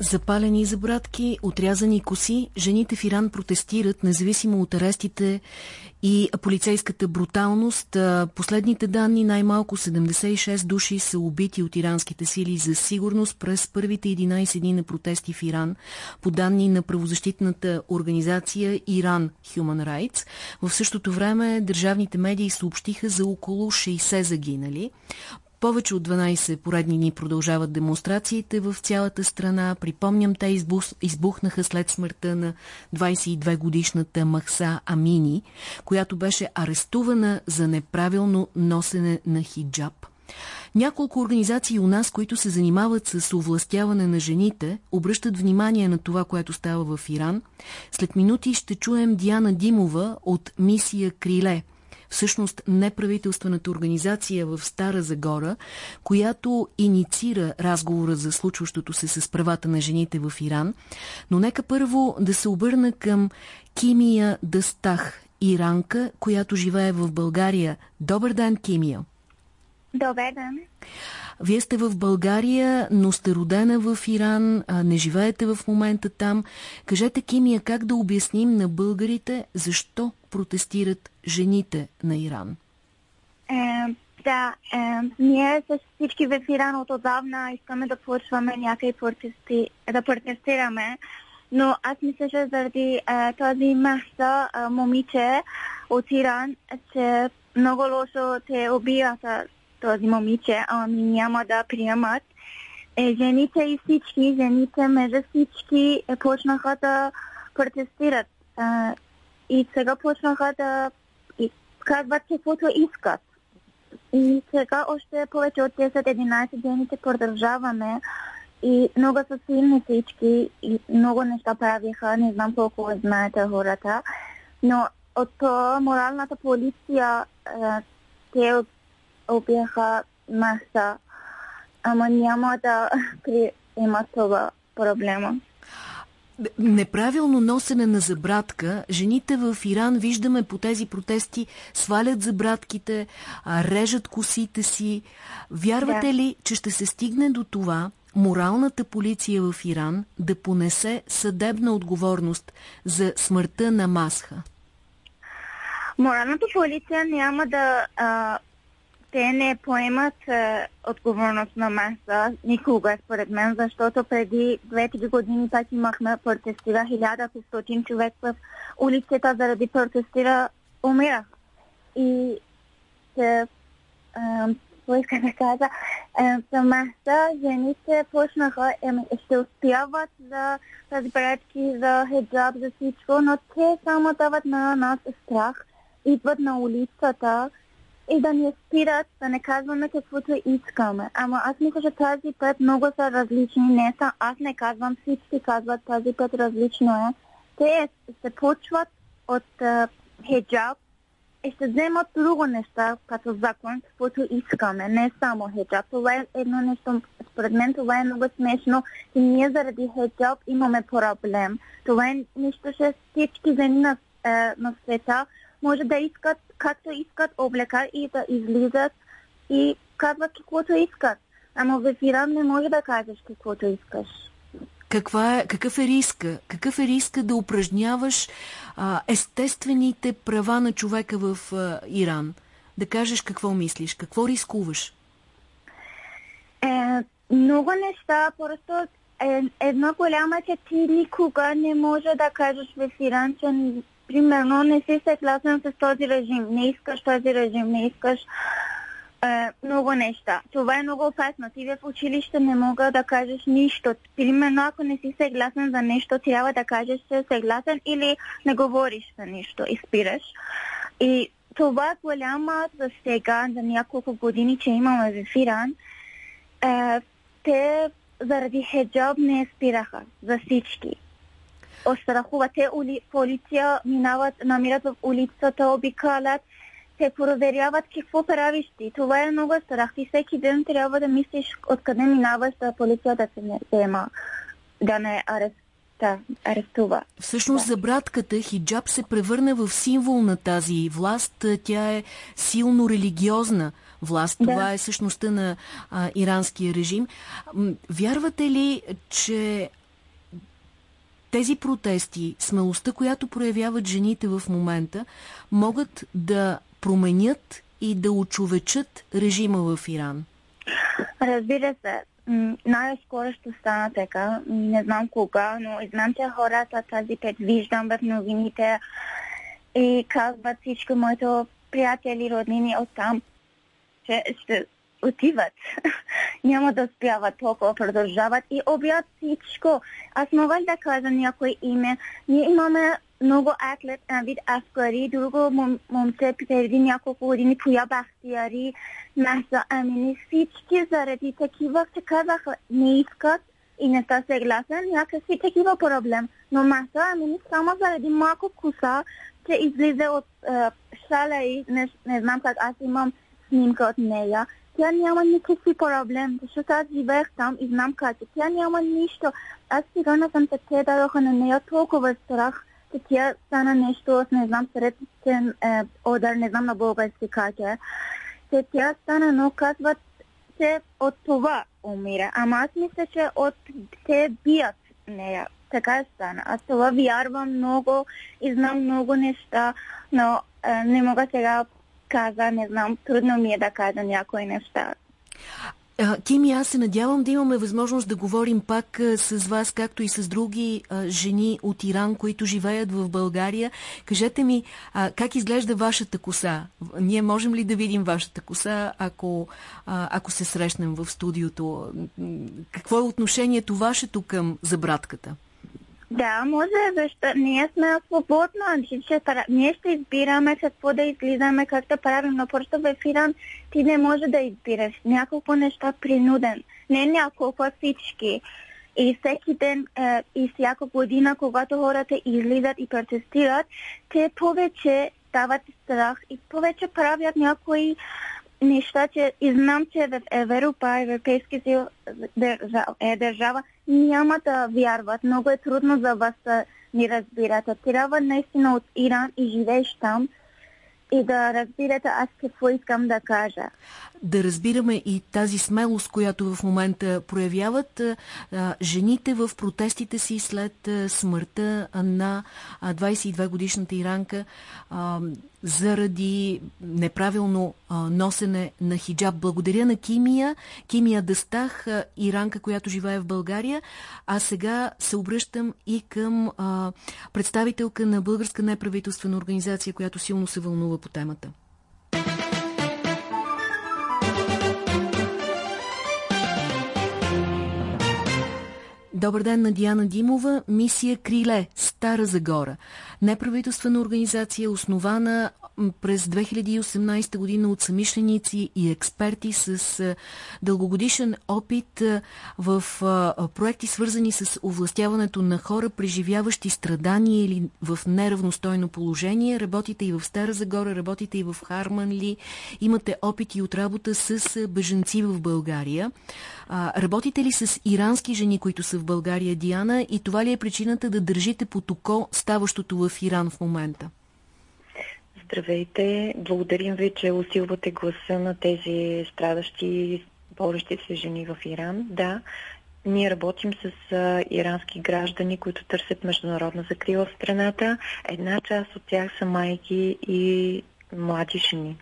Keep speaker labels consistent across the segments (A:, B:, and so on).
A: Запалени забратки, отрязани коси, жените в Иран протестират, независимо от арестите и полицейската бруталност. Последните данни, най-малко 76 души са убити от иранските сили за сигурност през първите 11 дни на протести в Иран, по данни на правозащитната организация Иран Human Rights. В същото време държавните медии съобщиха за около 60 загинали. Повече от 12 поредни дни продължават демонстрациите в цялата страна. Припомням, те избух, избухнаха след смъртта на 22-годишната Махса Амини, която беше арестувана за неправилно носене на хиджаб. Няколко организации у нас, които се занимават с овластяване на жените, обръщат внимание на това, което става в Иран. След минути ще чуем Диана Димова от мисия Криле – всъщност неправителствената организация в Стара Загора, която инициира разговора за случващото се с правата на жените в Иран. Но нека първо да се обърна към Кимия Дастах, иранка, която живее в България. Добър ден, Кимия!
B: Добър ден!
A: Вие сте в България, но сте родена в Иран, не живеете в момента там. Кажете, Кимия, как да обясним на българите защо протестират жените на Иран?
B: Е, да, е, ние с всички в Иран от отдавна искаме да почваме някакви протести, да протестираме, но аз мисля, че заради е, този маса е, момиче от Иран, че много лошо те убият този момиче, ами няма да приемат. Е, жените и всички, жените между всички е, почнаха да протестират. Е, и сега почнаха да казват каквото искат. И сега още повече от 10-11 дните продължаваме и много са силни всички и много неща правиха, не знам колко знаете хората, но от моралната полиция те убиха маса, ама няма да приемат това проблема.
A: Неправилно носене на забратка. Жените в Иран, виждаме по тези протести, свалят забратките, режат косите си. Вярвате да. ли, че ще се стигне до това моралната полиция в Иран да понесе съдебна отговорност за смъртта на Масха?
B: Моралната полиция няма да а, те не поемат е, отговорност на маса никога, според мен, защото преди 2-3 години пак имахме протестира 1500 човек в улицата заради протестира умирах. И се, какво иска да кажа, за маса жените почнаха, е, ще успяват за тази братки, за хиджаб, за всичко, но те само дават на нас страх, идват на улицата, и да ни спират, да не казваме каквото искаме. Ама аз мисля, че тази път много са различни. Не са, аз не казвам, всички казват тази път различно е. Те се почват от uh, хиджаб и ще вземат друго неща, като закон, каквото искаме, не само хиджаб. Това е едно нещо, според мен това е много смешно и ние заради хиджаб имаме проблем. Това е нещо, че всички жени на, uh, на света може да искат както искат облека и да излизат и казват каквото искат. Ама в Иран не може да кажеш каквото искаш.
A: Каква е, какъв е риска? Какъв е риска да упражняваш а, естествените права на човека в а, Иран? Да кажеш какво мислиш, какво рискуваш?
B: Е, много неща, просто е, едно голямо, че ти никога не може да кажеш в Иран, че примерно не си съгласен с този режим, не искаш този режим, не искаш е, много неща. Това е много опасно. Ти в училище не мога да кажеш нищо. Примерно, ако не си съгласен за нещо, трябва да кажеш, че съгласен или не говориш за нищо и спираш. И това е голяма за сега, за няколко години, че имаме в Иран. Е, те заради хеджаб не спираха за всички страхуват. Ули, полиция минават, намират в улицата, обикалят, те проверяват какво правиш ти. Това е много страх. Ти всеки ден трябва да мислиш откъде минаваш да полицията се не взема, да не арест, да, арестува.
A: Всъщност да. за братката хиджаб се превърна в символ на тази власт. Тя е силно религиозна власт. Да. Това е същността на а, иранския режим. Вярвате ли, че тези протести, смелостта, която проявяват жените в момента, могат да променят и да очовечат режима в Иран?
B: Разбира се, най-скоро ще стана така. Не знам кога, но знам, че хората тази пет виждам в новините и казват всички моите приятели, роднини от там, че ще отиват. Няма да успяват толкова, продължават и обят всичко. Аз мога да кажа някое име. Ние имаме много атлет, вид Аскари, друго мом, момче преди няколко години Поя Бахтияри, Маса Амини. Всички заради такива се казаха не искат и не са съгласен, някакси такива проблем. Но Маса Амини само заради малко коса, че излиза от шаля и не, не знам как аз имам снимка от нея. Тя няма никакви проблем, защото аз живеех там и знам как. Тя няма нищо. Аз сигурна съм, че те дадоха на нея толкова страх, че тя стана нещо, аз не знам, средствен е, удар, не знам на български как е. Че тя стана, но казват, че от това умира. Ама аз мисля, че от те бият нея. Така е стана. Аз това вярвам много и знам много неща, но е, не мога сега каза, не знам, трудно ми е да кажа някои неща.
A: Кими, аз се надявам да имаме възможност да говорим пак с вас, както и с други а, жени от Иран, които живеят в България. Кажете ми, а, как изглежда вашата коса? Ние можем ли да видим вашата коса, ако, а, ако се срещнем в студиото? Какво е отношението вашето към забратката?
B: Да, може, защото ние сме свободно. Че, ние ще избираме какво да излизаме, как да правим, но просто в Иран ти не може да избираш. Няколко неща принуден. Не няколко, всички. И всеки ден е, и всяка година, когато хората излизат и протестират, те повече стават страх и повече правят някои неща, че и знам, че в Европа, Европейски съюз е държава, няма да вярват. Много е трудно за вас да ни разбирате. Трябва наистина от Иран и живееш там и да разбирате аз какво искам да кажа.
A: Да разбираме и тази смелост, която в момента проявяват а, жените в протестите си след а, смъртта на 22-годишната иранка а, заради неправилно а, носене на хиджаб. Благодаря на Кимия, Кимия Дъстах, а, иранка, която живее в България. А сега се обръщам и към а, представителка на българска неправителствена организация, която силно се вълнува по темата. Добър ден на Диана Димова, мисия Криле, Стара Загора. Неправителствена организация, основана през 2018 година от самишленици и експерти с дългогодишен опит в проекти свързани с овластяването на хора, преживяващи страдания или в неравностойно положение. Работите и в Стара Загора, работите и в Харманли. Имате опити от работа с беженци в България. Работите ли с ирански жени, които са в България, Диана? И това ли е причината да държите под око ставащото в Иран в момента?
C: Здравейте! Благодарим ви, че усилвате гласа на тези страдащи, борещи се жени в Иран. Да, ние работим с ирански граждани, които търсят международна закрила в страната. Една част от тях са майки и млади жени.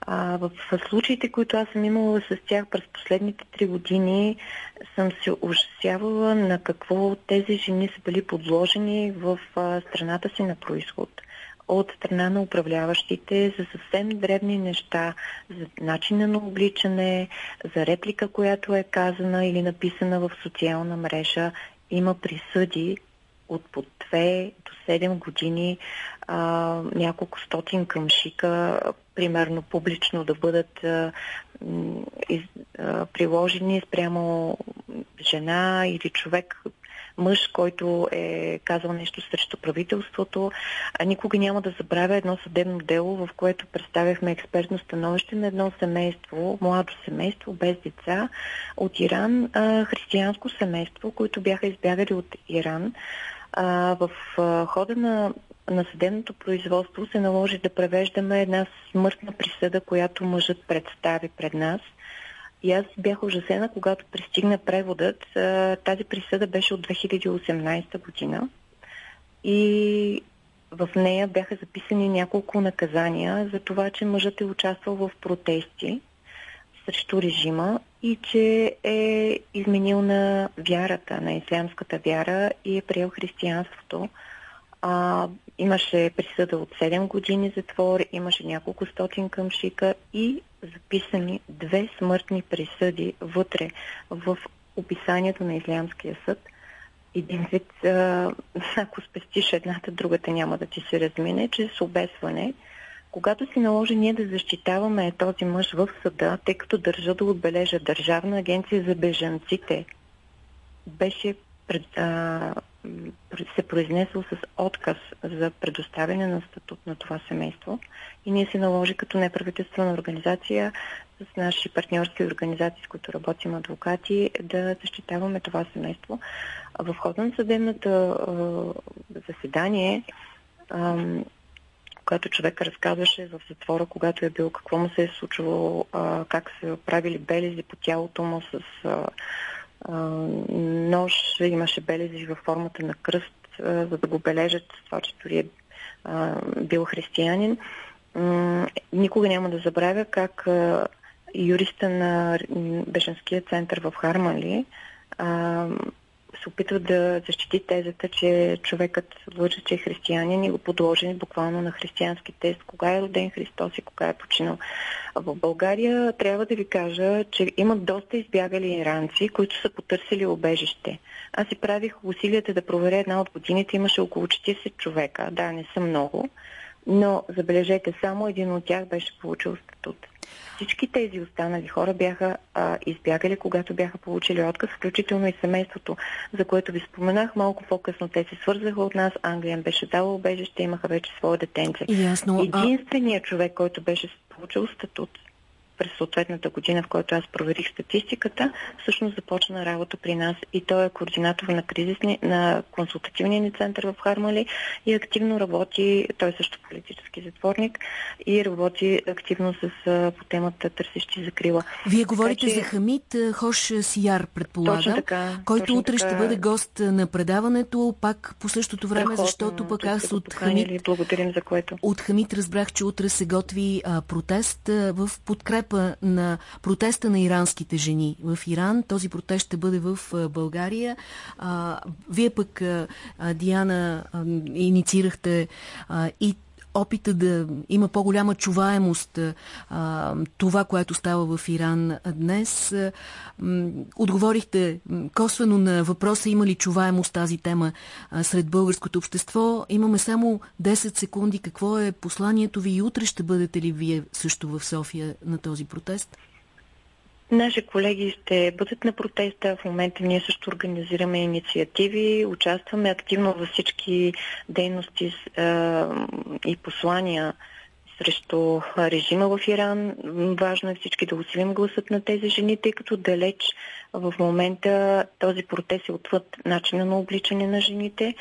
C: А, в, в случаите, които аз съм имала с тях през последните три години, съм се ужасявала на какво тези жени са били подложени в а, страната си на происход от страна на управляващите за съвсем древни неща, за начина на обличане, за реплика, която е казана или написана в социална мрежа. Има присъди от по 2 до 7 години а, няколко стотин къмшика, примерно публично да бъдат а, из, а, приложени спрямо жена или човек, мъж, който е казал нещо срещу правителството. А никога няма да забравя едно съдебно дело, в което представяхме експертно становище на едно семейство, младо семейство, без деца, от Иран, а, християнско семейство, които бяха избягали от Иран. А, в а, хода на на съдебното производство се наложи да превеждаме една смъртна присъда, която мъжът представи пред нас. И аз бях ужасена, когато пристигна преводът. Тази присъда беше от 2018 година и в нея бяха записани няколко наказания за това, че мъжът е участвал в протести срещу режима и че е изменил на вярата, на ислямската вяра и е приел християнството. А, имаше присъда от 7 години затвор, имаше няколко стотин къмшика и записани две смъртни присъди вътре в описанието на Ислямския съд. Един вид, ако спестиш едната, другата няма да ти се размине, че с обесване. Когато си наложи ние да защитаваме този мъж в съда, тъй като държа да отбележа Държавна агенция за бежанците, беше пред, а, се произнесло с отказ за предоставяне на статут на това семейство и ние се наложи като неправителствена организация с наши партньорски организации, с които работим адвокати, да защитаваме това семейство. В хода на съдебната заседание когато човек разказваше в затвора, когато е бил, какво му се е случвало, как са правили белези по тялото му с нож, имаше белези във формата на кръст, за да го бележат това, че дори е бил християнин. Никога няма да забравя как юриста на Бежанския център в Хармали се опитва да защити тезата, че човекът лъжа, че е християнин и го подложени буквално на християнски тест. Кога е роден Христос и кога е починал. В България трябва да ви кажа, че има доста избягали иранци, които са потърсили обежище. Аз си правих усилията да проверя една от годините. Имаше около 40 човека. Да, не са много. Но, забележете, само един от тях беше получил статут. Всички тези останали хора бяха а, избягали, когато бяха получили отказ, включително и семейството, за което ви споменах. Малко по-късно те се свързаха от нас. Англия беше дала убежище, имаха вече свое детенце.
A: Ясно.
C: Единственият човек, който беше получил статут през съответната година, в която аз проверих статистиката, всъщност започна работа при нас и той е координатор на кризисни, на консултативния ни център в Хармали и активно работи, той е също политически затворник и работи активно с, по темата търсещи закрила.
A: Вие говорите че... за Хамид Хош Сияр, предполагам, така, който утре така... ще бъде гост на предаването, пак по същото време, защото пък аз от Хамид...
C: Благодарим за което.
A: От Хамид разбрах, че утре се готви а, протест а, в подкрепа подкрепа на протеста на иранските жени в Иран. Този протест ще бъде в България. Вие пък, Диана, инициирахте и опита да има по-голяма чуваемост а, това, което става в Иран днес. Отговорихте косвено на въпроса има ли чуваемост тази тема а, сред българското общество. Имаме само 10 секунди. Какво е посланието ви и утре ще бъдете ли вие също в София на този протест?
C: Наши колеги ще бъдат на протеста. В момента ние също организираме инициативи, участваме активно във всички дейности и послания срещу режима в Иран. Важно е всички да усилим гласът на тези жени, тъй като далеч в момента този протест е отвъд начина на обличане на жените.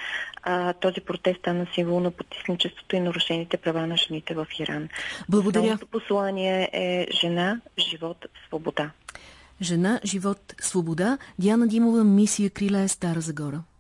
C: А, този протест стана символ на потисничеството и нарушените права на жените в Иран.
A: Благодаря.
C: Основното послание е жена, живот, свобода.
A: Жена, живот, свобода. Диана Димова, мисия Криле, Стара Загора.